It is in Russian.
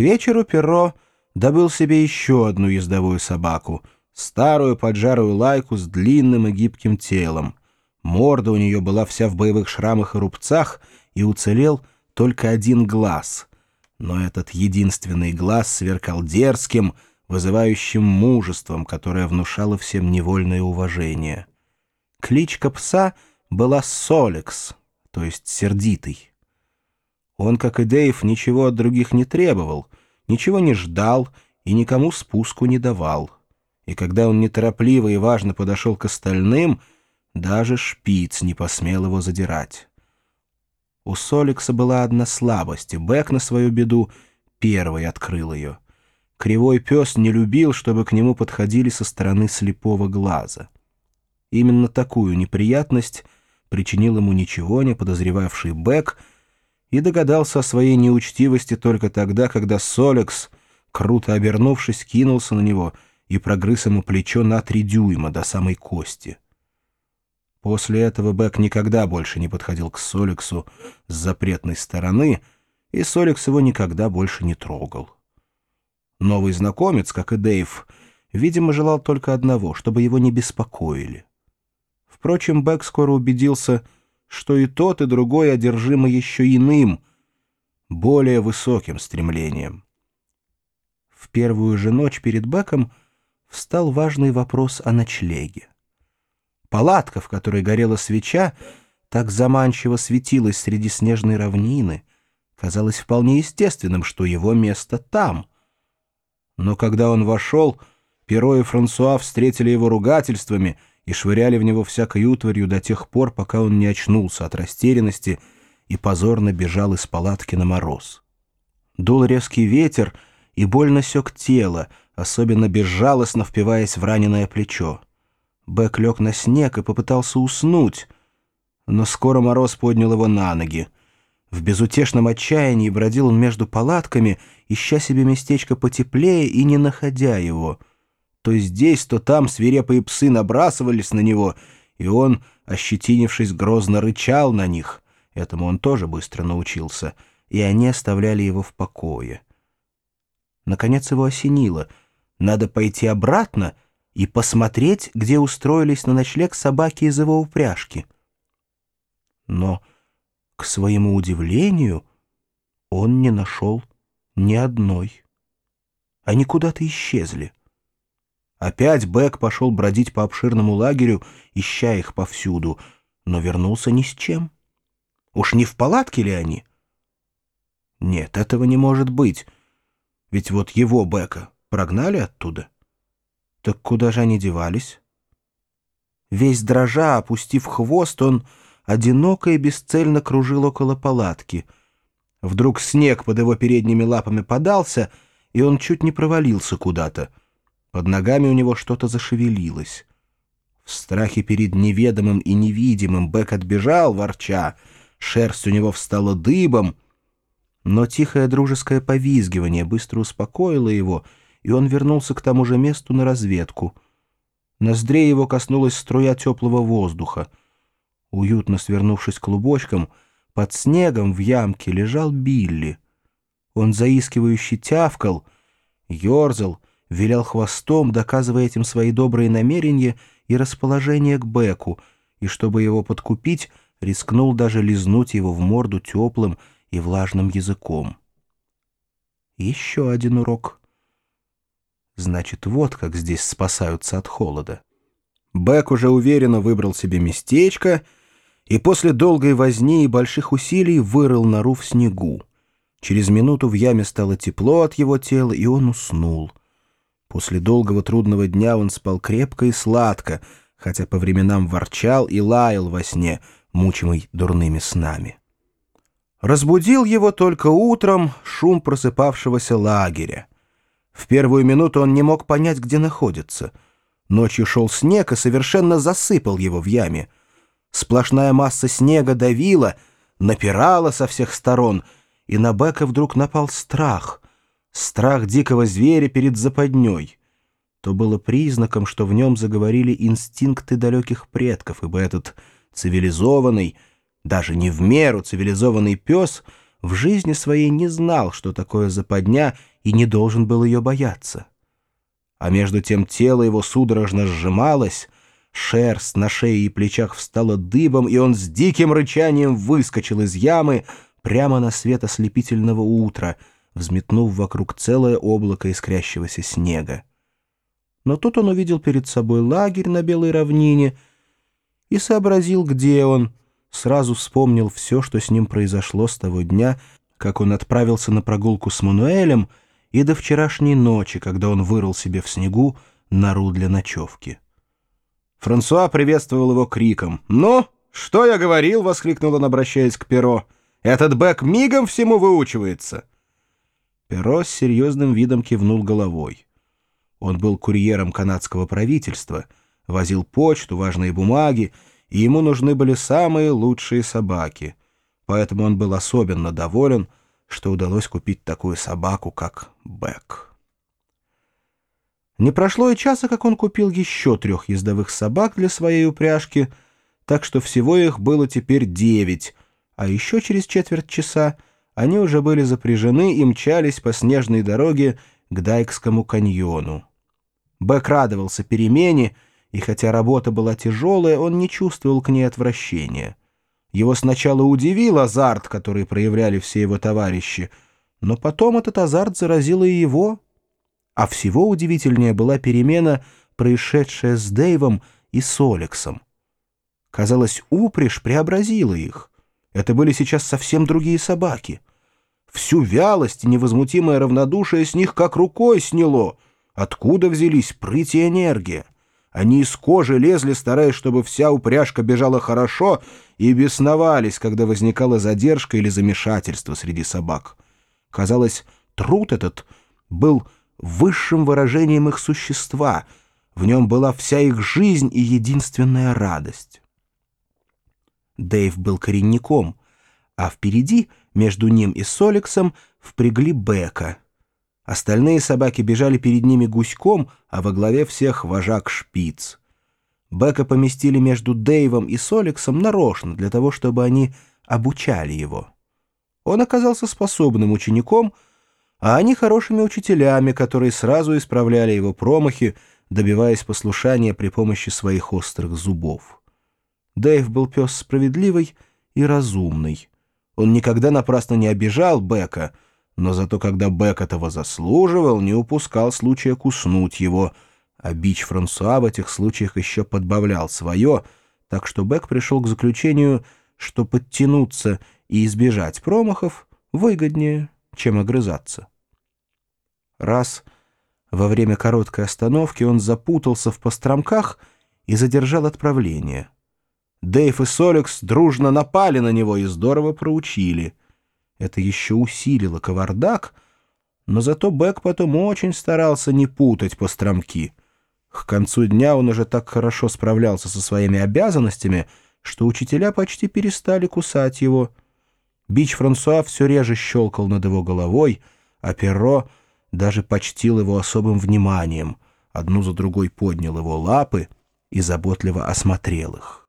К вечеру Перо добыл себе еще одну ездовую собаку, старую поджарую лайку с длинным и гибким телом. Морда у нее была вся в боевых шрамах и рубцах, и уцелел только один глаз. Но этот единственный глаз сверкал дерзким, вызывающим мужеством, которое внушало всем невольное уважение. Кличка пса была Солекс, то есть сердитый. Он, как и Дейв, ничего от других не требовал, ничего не ждал и никому спуску не давал. И когда он неторопливо и важно подошел к остальным, даже шпиц не посмел его задирать. У Соликса была одна слабость, и Бэк на свою беду первый открыл ее. Кривой пес не любил, чтобы к нему подходили со стороны слепого глаза. Именно такую неприятность причинил ему ничего не подозревавший Бэк и догадался о своей неучтивости только тогда, когда Солекс, круто обернувшись, кинулся на него и прогрыз ему плечо на три дюйма до самой кости. После этого Бэк никогда больше не подходил к Соликсу с запретной стороны, и Соликс его никогда больше не трогал. Новый знакомец, как и Дэйв, видимо, желал только одного, чтобы его не беспокоили. Впрочем, Бэк скоро убедился, что и тот, и другой одержимы еще иным, более высоким стремлением. В первую же ночь перед Бэком встал важный вопрос о ночлеге. Палатка, в которой горела свеча, так заманчиво светилась среди снежной равнины. Казалось вполне естественным, что его место там. Но когда он вошел, Перо и Франсуа встретили его ругательствами и швыряли в него всякой утварью до тех пор, пока он не очнулся от растерянности и позорно бежал из палатки на мороз. Дул резкий ветер и больно сёк тело, особенно безжалостно впиваясь в раненое плечо. Бэк лег на снег и попытался уснуть, но скоро мороз поднял его на ноги. В безутешном отчаянии бродил он между палатками, ища себе местечко потеплее и не находя его. То здесь, то там свирепые псы набрасывались на него, и он, ощетинившись, грозно рычал на них. Этому он тоже быстро научился, и они оставляли его в покое. Наконец его осенило. Надо пойти обратно — и посмотреть, где устроились на ночлег собаки из его упряжки. Но, к своему удивлению, он не нашел ни одной. Они куда-то исчезли. Опять Бэк пошел бродить по обширному лагерю, ища их повсюду, но вернулся ни с чем. Уж не в палатке ли они? Нет, этого не может быть, ведь вот его Бека прогнали оттуда. Так куда же они девались? Весь дрожа, опустив хвост, он одиноко и бесцельно кружил около палатки. Вдруг снег под его передними лапами подался, и он чуть не провалился куда-то. Под ногами у него что-то зашевелилось. В страхе перед неведомым и невидимым Бэк отбежал, ворча. Шерсть у него встала дыбом, но тихое дружеское повизгивание быстро успокоило его — и он вернулся к тому же месту на разведку. Ноздрей его коснулась струя теплого воздуха. Уютно свернувшись клубочком, под снегом в ямке лежал Билли. Он заискивающе тявкал, ерзал, вилял хвостом, доказывая этим свои добрые намерения и расположение к Беку, и, чтобы его подкупить, рискнул даже лизнуть его в морду теплым и влажным языком. Еще один урок — Значит, вот как здесь спасаются от холода. Бэк уже уверенно выбрал себе местечко и после долгой возни и больших усилий вырыл нору в снегу. Через минуту в яме стало тепло от его тела, и он уснул. После долгого трудного дня он спал крепко и сладко, хотя по временам ворчал и лаял во сне, мучимый дурными снами. Разбудил его только утром шум просыпавшегося лагеря. В первую минуту он не мог понять, где находится. Ночью шел снег и совершенно засыпал его в яме. Сплошная масса снега давила, напирала со всех сторон, и на Бека вдруг напал страх. Страх дикого зверя перед западней. То было признаком, что в нем заговорили инстинкты далеких предков, ибо этот цивилизованный, даже не в меру цивилизованный пес в жизни своей не знал, что такое западня, и не должен был ее бояться. А между тем тело его судорожно сжималось, шерсть на шее и плечах встала дыбом, и он с диким рычанием выскочил из ямы прямо на свет ослепительного утра, взметнув вокруг целое облако искрящегося снега. Но тут он увидел перед собой лагерь на белой равнине и сообразил, где он, сразу вспомнил все, что с ним произошло с того дня, как он отправился на прогулку с Мануэлем, и до вчерашней ночи, когда он вырыл себе в снегу нору для ночевки. Франсуа приветствовал его криком. «Ну, что я говорил?» — воскликнул он, обращаясь к Перо. «Этот Бэк мигом всему выучивается!» Перо с серьезным видом кивнул головой. Он был курьером канадского правительства, возил почту, важные бумаги, и ему нужны были самые лучшие собаки. Поэтому он был особенно доволен, что удалось купить такую собаку, как Бэк. Не прошло и часа, как он купил еще трех ездовых собак для своей упряжки, так что всего их было теперь девять, а еще через четверть часа они уже были запряжены и мчались по снежной дороге к Дайкскому каньону. Бэк радовался перемене, и хотя работа была тяжелая, он не чувствовал к ней отвращения. Его сначала удивил азарт, который проявляли все его товарищи, но потом этот азарт заразил и его. А всего удивительнее была перемена, происшедшая с Дэйвом и с Олексом. Казалось, упряжь преобразила их. Это были сейчас совсем другие собаки. Всю вялость и невозмутимое равнодушие с них как рукой сняло. Откуда взялись прыть и энергия? Они из кожи лезли, стараясь, чтобы вся упряжка бежала хорошо, и бесновались, когда возникала задержка или замешательство среди собак. Казалось, труд этот был высшим выражением их существа, в нем была вся их жизнь и единственная радость. Дэйв был коренником, а впереди, между ним и Соликсом, впрягли Бека — Остальные собаки бежали перед ними гуськом, а во главе всех вожак Шпиц. Бека поместили между Дэйвом и Соликсом нарочно, для того, чтобы они обучали его. Он оказался способным учеником, а они хорошими учителями, которые сразу исправляли его промахи, добиваясь послушания при помощи своих острых зубов. Дэйв был пес справедливый и разумный. Он никогда напрасно не обижал Бека — но зато когда Бек этого заслуживал, не упускал случая куснуть его, а бич Франсуа в этих случаях еще подбавлял свое, так что Бек пришел к заключению, что подтянуться и избежать промахов выгоднее, чем огрызаться. Раз во время короткой остановки он запутался в постромках и задержал отправление. Дэйв и Соликс дружно напали на него и здорово проучили — это еще усилило кавардак, но зато Бэк потом очень старался не путать постромки. К концу дня он уже так хорошо справлялся со своими обязанностями, что учителя почти перестали кусать его. Бич Франсуа все реже щелкал над его головой, а Перро даже почтил его особым вниманием, одну за другой поднял его лапы и заботливо осмотрел их.